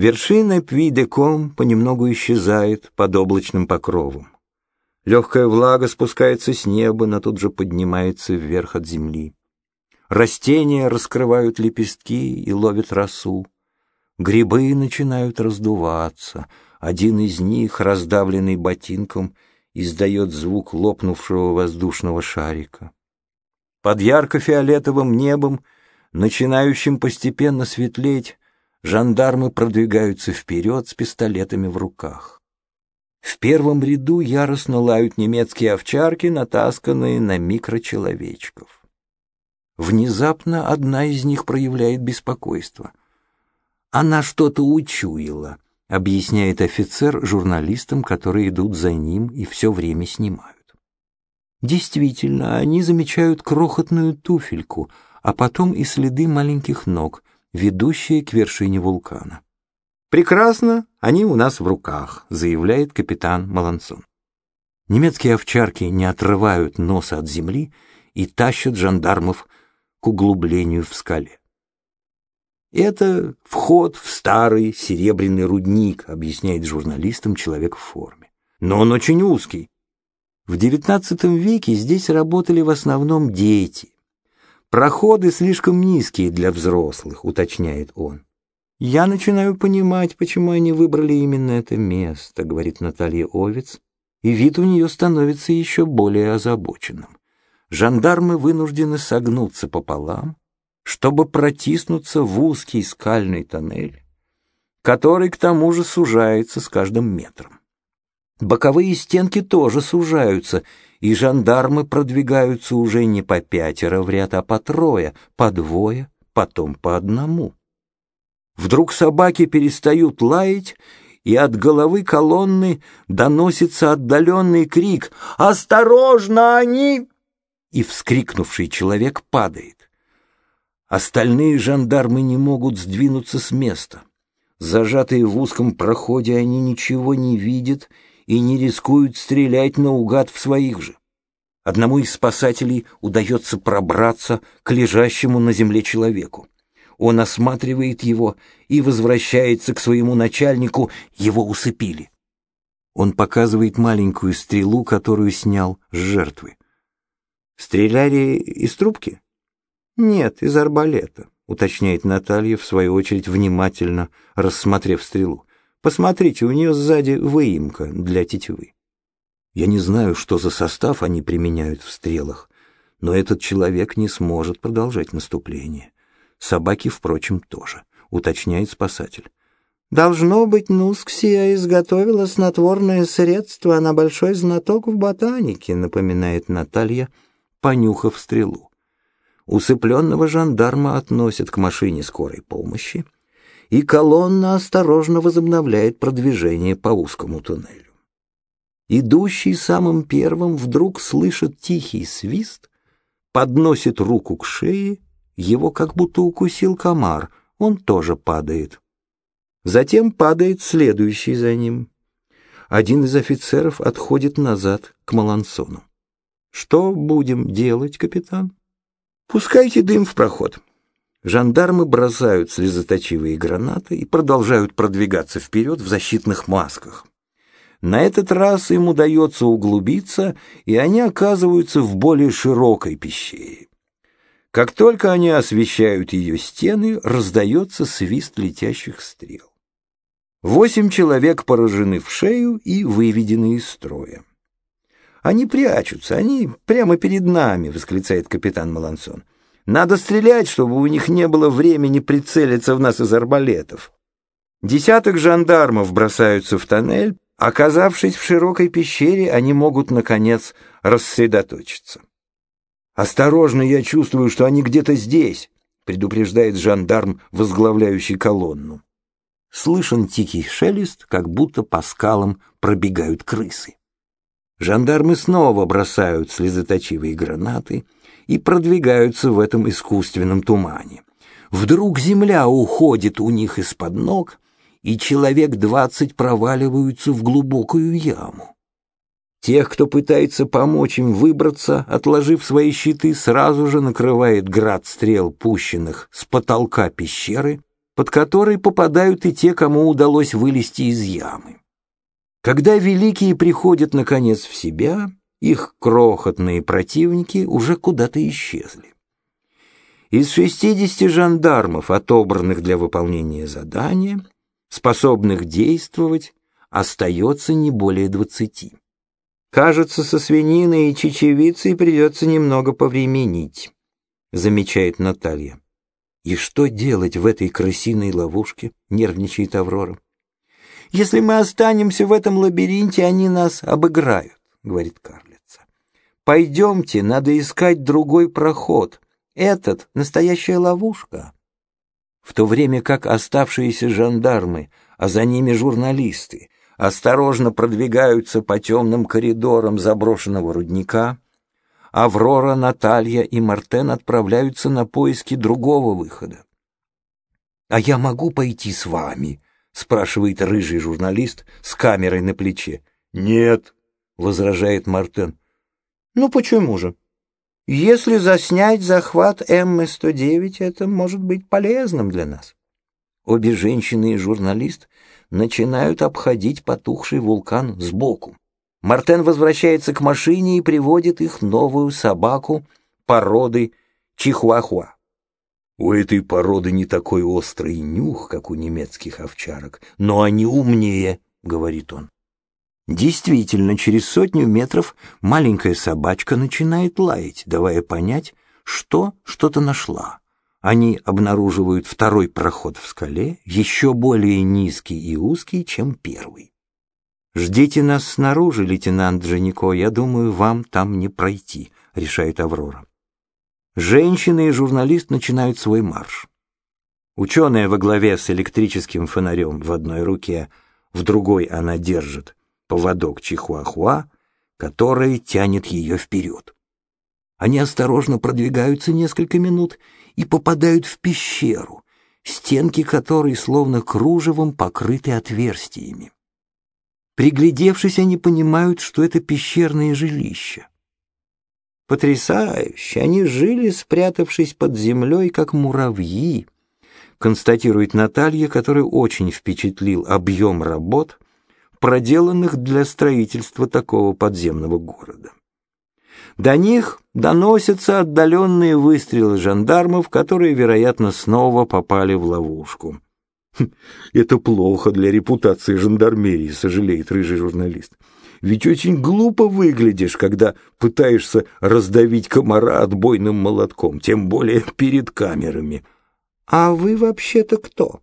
Вершина Пви-де-Ком понемногу исчезает под облачным покровом. Легкая влага спускается с неба, но тут же поднимается вверх от земли. Растения раскрывают лепестки и ловят росу. Грибы начинают раздуваться. Один из них, раздавленный ботинком, издает звук лопнувшего воздушного шарика. Под ярко-фиолетовым небом, начинающим постепенно светлеть, жандармы продвигаются вперед с пистолетами в руках. В первом ряду яростно лают немецкие овчарки, натасканные на микрочеловечков. Внезапно одна из них проявляет беспокойство. Она что-то учуяла, объясняет офицер журналистам, которые идут за ним и все время снимают. Действительно, они замечают крохотную туфельку, а потом и следы маленьких ног, ведущие к вершине вулкана. «Прекрасно, они у нас в руках», — заявляет капитан Малансон. Немецкие овчарки не отрывают носа от земли и тащат жандармов к углублению в скале. «Это вход в старый серебряный рудник», — объясняет журналистам человек в форме. «Но он очень узкий. В XIX веке здесь работали в основном дети. Проходы слишком низкие для взрослых», — уточняет он. «Я начинаю понимать, почему они выбрали именно это место», — говорит Наталья Овец, и вид у нее становится еще более озабоченным. Жандармы вынуждены согнуться пополам, чтобы протиснуться в узкий скальный тоннель, который к тому же сужается с каждым метром. Боковые стенки тоже сужаются, и жандармы продвигаются уже не по пятеро в ряд, а по трое, по двое, потом по одному. Вдруг собаки перестают лаять, и от головы колонны доносится отдаленный крик «Осторожно, они!» И вскрикнувший человек падает. Остальные жандармы не могут сдвинуться с места. Зажатые в узком проходе, они ничего не видят и не рискуют стрелять наугад в своих же. Одному из спасателей удается пробраться к лежащему на земле человеку. Он осматривает его и возвращается к своему начальнику, его усыпили. Он показывает маленькую стрелу, которую снял с жертвы. «Стреляли из трубки?» «Нет, из арбалета», — уточняет Наталья, в свою очередь внимательно рассмотрев стрелу. «Посмотрите, у нее сзади выемка для тетивы». Я не знаю, что за состав они применяют в стрелах, но этот человек не сможет продолжать наступление. Собаки, впрочем, тоже, уточняет спасатель. Должно быть, Нусксия изготовила снотворное средство, она большой знаток в ботанике, напоминает Наталья, понюхав стрелу. Усыпленного жандарма относят к машине скорой помощи, и колонна осторожно возобновляет продвижение по узкому туннелю. Идущий самым первым вдруг слышит тихий свист, подносит руку к шее его как будто укусил комар, он тоже падает. Затем падает следующий за ним. Один из офицеров отходит назад к Малансону. «Что будем делать, капитан?» «Пускайте дым в проход». Жандармы бросают слезоточивые гранаты и продолжают продвигаться вперед в защитных масках. На этот раз им удается углубиться, и они оказываются в более широкой пещере. Как только они освещают ее стены, раздается свист летящих стрел. Восемь человек поражены в шею и выведены из строя. «Они прячутся, они прямо перед нами», — восклицает капитан Малансон. «Надо стрелять, чтобы у них не было времени прицелиться в нас из арбалетов». Десяток жандармов бросаются в тоннель. Оказавшись в широкой пещере, они могут, наконец, рассредоточиться. «Осторожно, я чувствую, что они где-то здесь», — предупреждает жандарм, возглавляющий колонну. Слышен тихий шелест, как будто по скалам пробегают крысы. Жандармы снова бросают слезоточивые гранаты и продвигаются в этом искусственном тумане. Вдруг земля уходит у них из-под ног, и человек двадцать проваливаются в глубокую яму. Тех, кто пытается помочь им выбраться, отложив свои щиты, сразу же накрывает град стрел, пущенных с потолка пещеры, под который попадают и те, кому удалось вылезти из ямы. Когда великие приходят, наконец, в себя, их крохотные противники уже куда-то исчезли. Из 60 жандармов, отобранных для выполнения задания, способных действовать, остается не более 20. Кажется, со свининой и чечевицей придется немного повременить, замечает Наталья. И что делать в этой крысиной ловушке, нервничает Аврора. Если мы останемся в этом лабиринте, они нас обыграют, говорит Карлица. Пойдемте, надо искать другой проход. Этот — настоящая ловушка. В то время как оставшиеся жандармы, а за ними журналисты, осторожно продвигаются по темным коридорам заброшенного рудника, Аврора, Наталья и Мартен отправляются на поиски другого выхода. «А я могу пойти с вами?» — спрашивает рыжий журналист с камерой на плече. «Нет», — возражает Мартен. «Ну почему же? Если заснять захват М-109, это может быть полезным для нас». Обе женщины и журналист начинают обходить потухший вулкан сбоку. Мартен возвращается к машине и приводит их новую собаку породы чихуахуа. У этой породы не такой острый нюх, как у немецких овчарок, но они умнее, говорит он. Действительно, через сотню метров маленькая собачка начинает лаять, давая понять, что что-то нашла. Они обнаруживают второй проход в скале, еще более низкий и узкий, чем первый. «Ждите нас снаружи, лейтенант Джанико, я думаю, вам там не пройти», — решает Аврора. Женщины и журналист начинают свой марш. Ученая во главе с электрическим фонарем в одной руке, в другой она держит поводок чихуахуа, который тянет ее вперед. Они осторожно продвигаются несколько минут и попадают в пещеру, стенки которой словно кружевом покрыты отверстиями. Приглядевшись, они понимают, что это пещерное жилище. Потрясающе! Они жили, спрятавшись под землей, как муравьи, констатирует Наталья, которая очень впечатлил объем работ, проделанных для строительства такого подземного города. До них доносятся отдаленные выстрелы жандармов, которые, вероятно, снова попали в ловушку. Это плохо для репутации жандармерии, сожалеет рыжий журналист. Ведь очень глупо выглядишь, когда пытаешься раздавить комара отбойным молотком, тем более перед камерами. А вы вообще-то кто?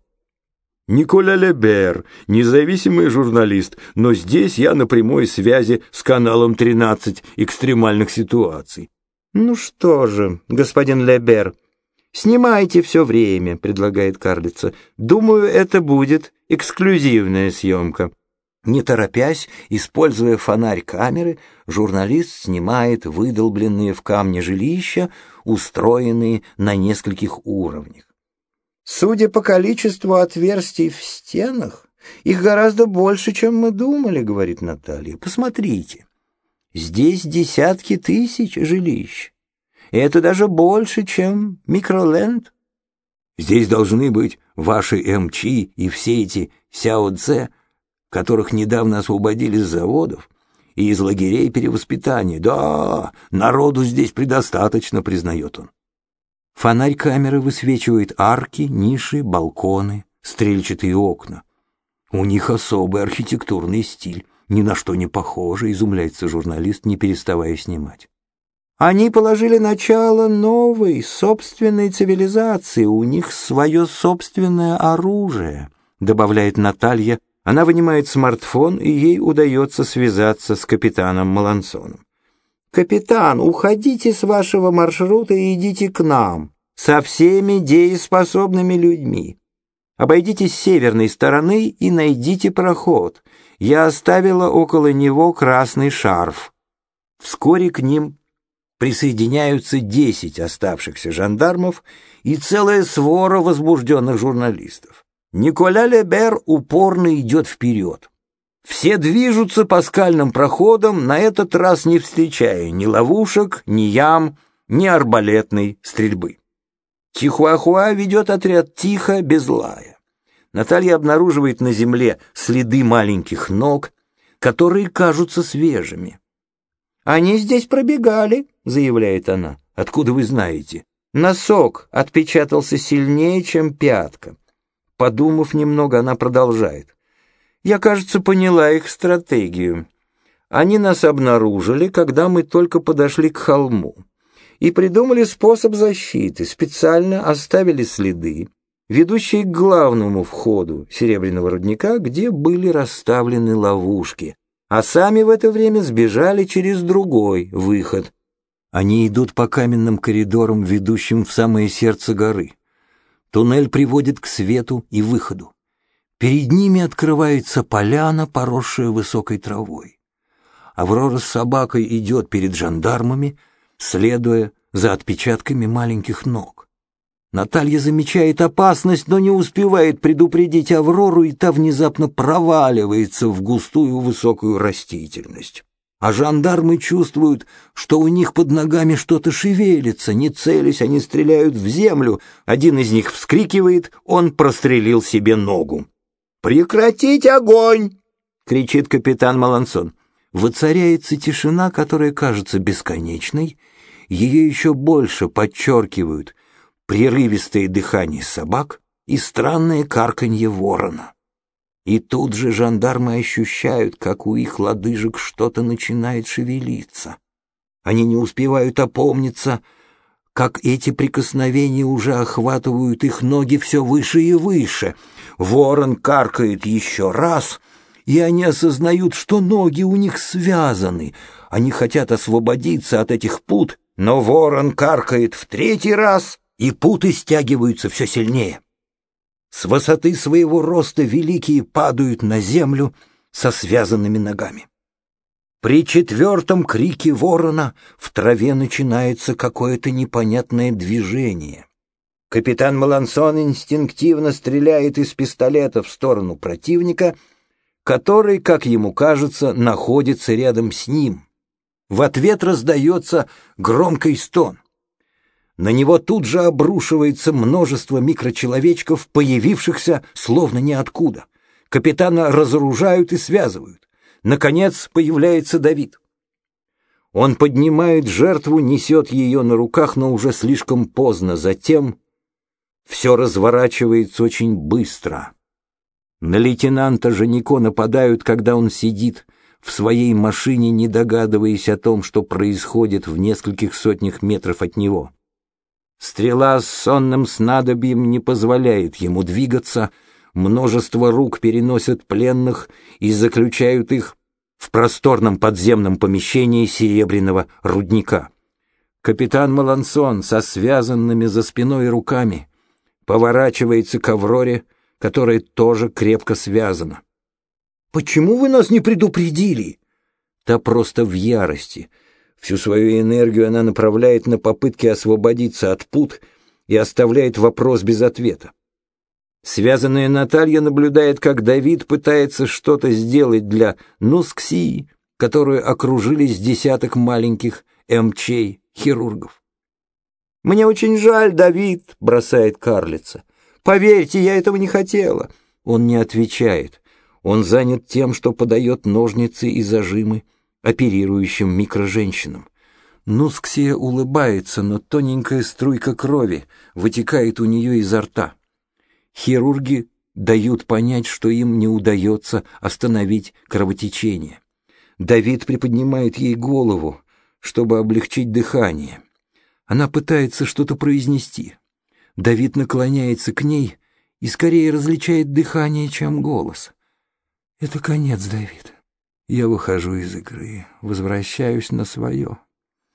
Николя Лебер, независимый журналист, но здесь я на прямой связи с каналом 13 экстремальных ситуаций. Ну что же, господин Лебер, «Снимайте все время», — предлагает карлица. «Думаю, это будет эксклюзивная съемка». Не торопясь, используя фонарь камеры, журналист снимает выдолбленные в камне жилища, устроенные на нескольких уровнях. «Судя по количеству отверстий в стенах, их гораздо больше, чем мы думали», — говорит Наталья. «Посмотрите, здесь десятки тысяч жилищ. Это даже больше, чем микроленд. Здесь должны быть ваши МЧ и все эти Сяо-Дзе, которых недавно освободили с заводов и из лагерей перевоспитания. Да, народу здесь предостаточно, признает он. Фонарь камеры высвечивает арки, ниши, балконы, стрельчатые окна. У них особый архитектурный стиль, ни на что не похоже, изумляется журналист, не переставая снимать. Они положили начало новой, собственной цивилизации, у них свое собственное оружие, добавляет Наталья. Она вынимает смартфон, и ей удается связаться с капитаном Малансоном. «Капитан, уходите с вашего маршрута и идите к нам, со всеми дееспособными людьми. Обойдите с северной стороны и найдите проход. Я оставила около него красный шарф». Вскоре к ним присоединяются десять оставшихся жандармов и целая свора возбужденных журналистов. Николя Лебер упорно идет вперед. Все движутся по скальным проходам, на этот раз не встречая ни ловушек, ни ям, ни арбалетной стрельбы. Чихуахуа ведет отряд тихо, без лая. Наталья обнаруживает на земле следы маленьких ног, которые кажутся свежими. «Они здесь пробегали», — заявляет она. «Откуда вы знаете?» Носок отпечатался сильнее, чем пятка. Подумав немного, она продолжает. «Я, кажется, поняла их стратегию. Они нас обнаружили, когда мы только подошли к холму, и придумали способ защиты, специально оставили следы, ведущие к главному входу серебряного рудника, где были расставлены ловушки, а сами в это время сбежали через другой выход. Они идут по каменным коридорам, ведущим в самое сердце горы. Туннель приводит к свету и выходу. Перед ними открывается поляна, поросшая высокой травой. Аврора с собакой идет перед жандармами, следуя за отпечатками маленьких ног. Наталья замечает опасность, но не успевает предупредить Аврору, и та внезапно проваливается в густую высокую растительность. А жандармы чувствуют, что у них под ногами что-то шевелится, не целясь, они стреляют в землю. Один из них вскрикивает, он прострелил себе ногу. «Прекратить огонь!» — кричит капитан Малансон. Воцаряется тишина, которая кажется бесконечной, ее еще больше подчеркивают прерывистое дыхание собак и странное карканье ворона. И тут же жандармы ощущают, как у их лодыжек что-то начинает шевелиться. Они не успевают опомниться, как эти прикосновения уже охватывают их ноги все выше и выше. Ворон каркает еще раз, и они осознают, что ноги у них связаны. Они хотят освободиться от этих пут, но ворон каркает в третий раз — и путы стягиваются все сильнее. С высоты своего роста великие падают на землю со связанными ногами. При четвертом крике ворона в траве начинается какое-то непонятное движение. Капитан Малансон инстинктивно стреляет из пистолета в сторону противника, который, как ему кажется, находится рядом с ним. В ответ раздается громкий стон. На него тут же обрушивается множество микрочеловечков, появившихся словно ниоткуда. Капитана разоружают и связывают. Наконец появляется Давид. Он поднимает жертву, несет ее на руках, но уже слишком поздно. Затем все разворачивается очень быстро. На лейтенанта Жанико нападают, когда он сидит в своей машине, не догадываясь о том, что происходит в нескольких сотнях метров от него. Стрела с сонным снадобьем не позволяет ему двигаться, множество рук переносят пленных и заключают их в просторном подземном помещении серебряного рудника. Капитан Малансон со связанными за спиной руками поворачивается к Авроре, которая тоже крепко связана. «Почему вы нас не предупредили?» Та просто в ярости — Всю свою энергию она направляет на попытки освободиться от пут и оставляет вопрос без ответа. Связанная Наталья наблюдает, как Давид пытается что-то сделать для Нусксии, которую окружили с десяток маленьких МЧ хирургов. «Мне очень жаль, Давид», — бросает карлица. «Поверьте, я этого не хотела». Он не отвечает. Он занят тем, что подает ножницы и зажимы, оперирующим микроженщинам. Нусксия улыбается, но тоненькая струйка крови вытекает у нее изо рта. Хирурги дают понять, что им не удается остановить кровотечение. Давид приподнимает ей голову, чтобы облегчить дыхание. Она пытается что-то произнести. Давид наклоняется к ней и скорее различает дыхание, чем голос. «Это конец, Давид. Я выхожу из игры, возвращаюсь на свое,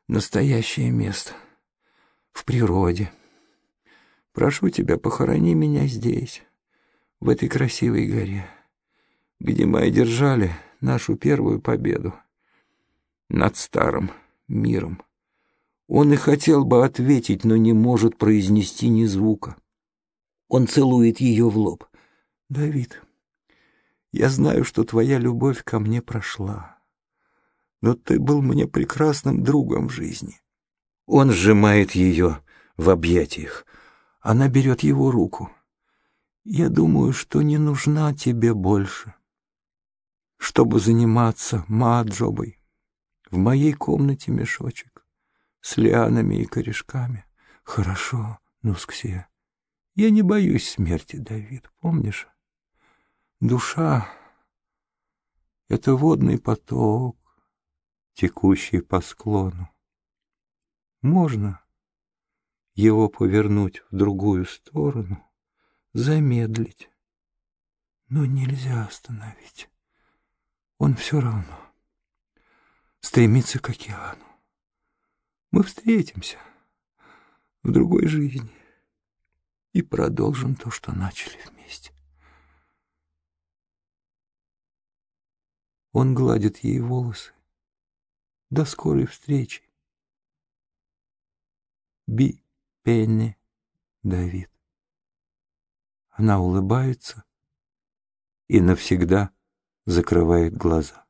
настоящее место, в природе. Прошу тебя, похорони меня здесь, в этой красивой горе, где мы одержали нашу первую победу над старым миром. Он и хотел бы ответить, но не может произнести ни звука. Он целует ее в лоб. «Давид, я знаю, что твоя любовь ко мне прошла, но ты был мне прекрасным другом в жизни. Он сжимает ее в объятиях. Она берет его руку. Я думаю, что не нужна тебе больше. Чтобы заниматься маджобой, в моей комнате мешочек с лианами и корешками. Хорошо, Нусксия. Я не боюсь смерти, Давид, помнишь? Душа — это водный поток, текущий по склону. Можно его повернуть в другую сторону, замедлить, но нельзя остановить. Он все равно стремится к океану. Мы встретимся в другой жизни и продолжим то, что начали вместе. Он гладит ей волосы. До скорой встречи. Би Пенни Давид. Она улыбается и навсегда закрывает глаза.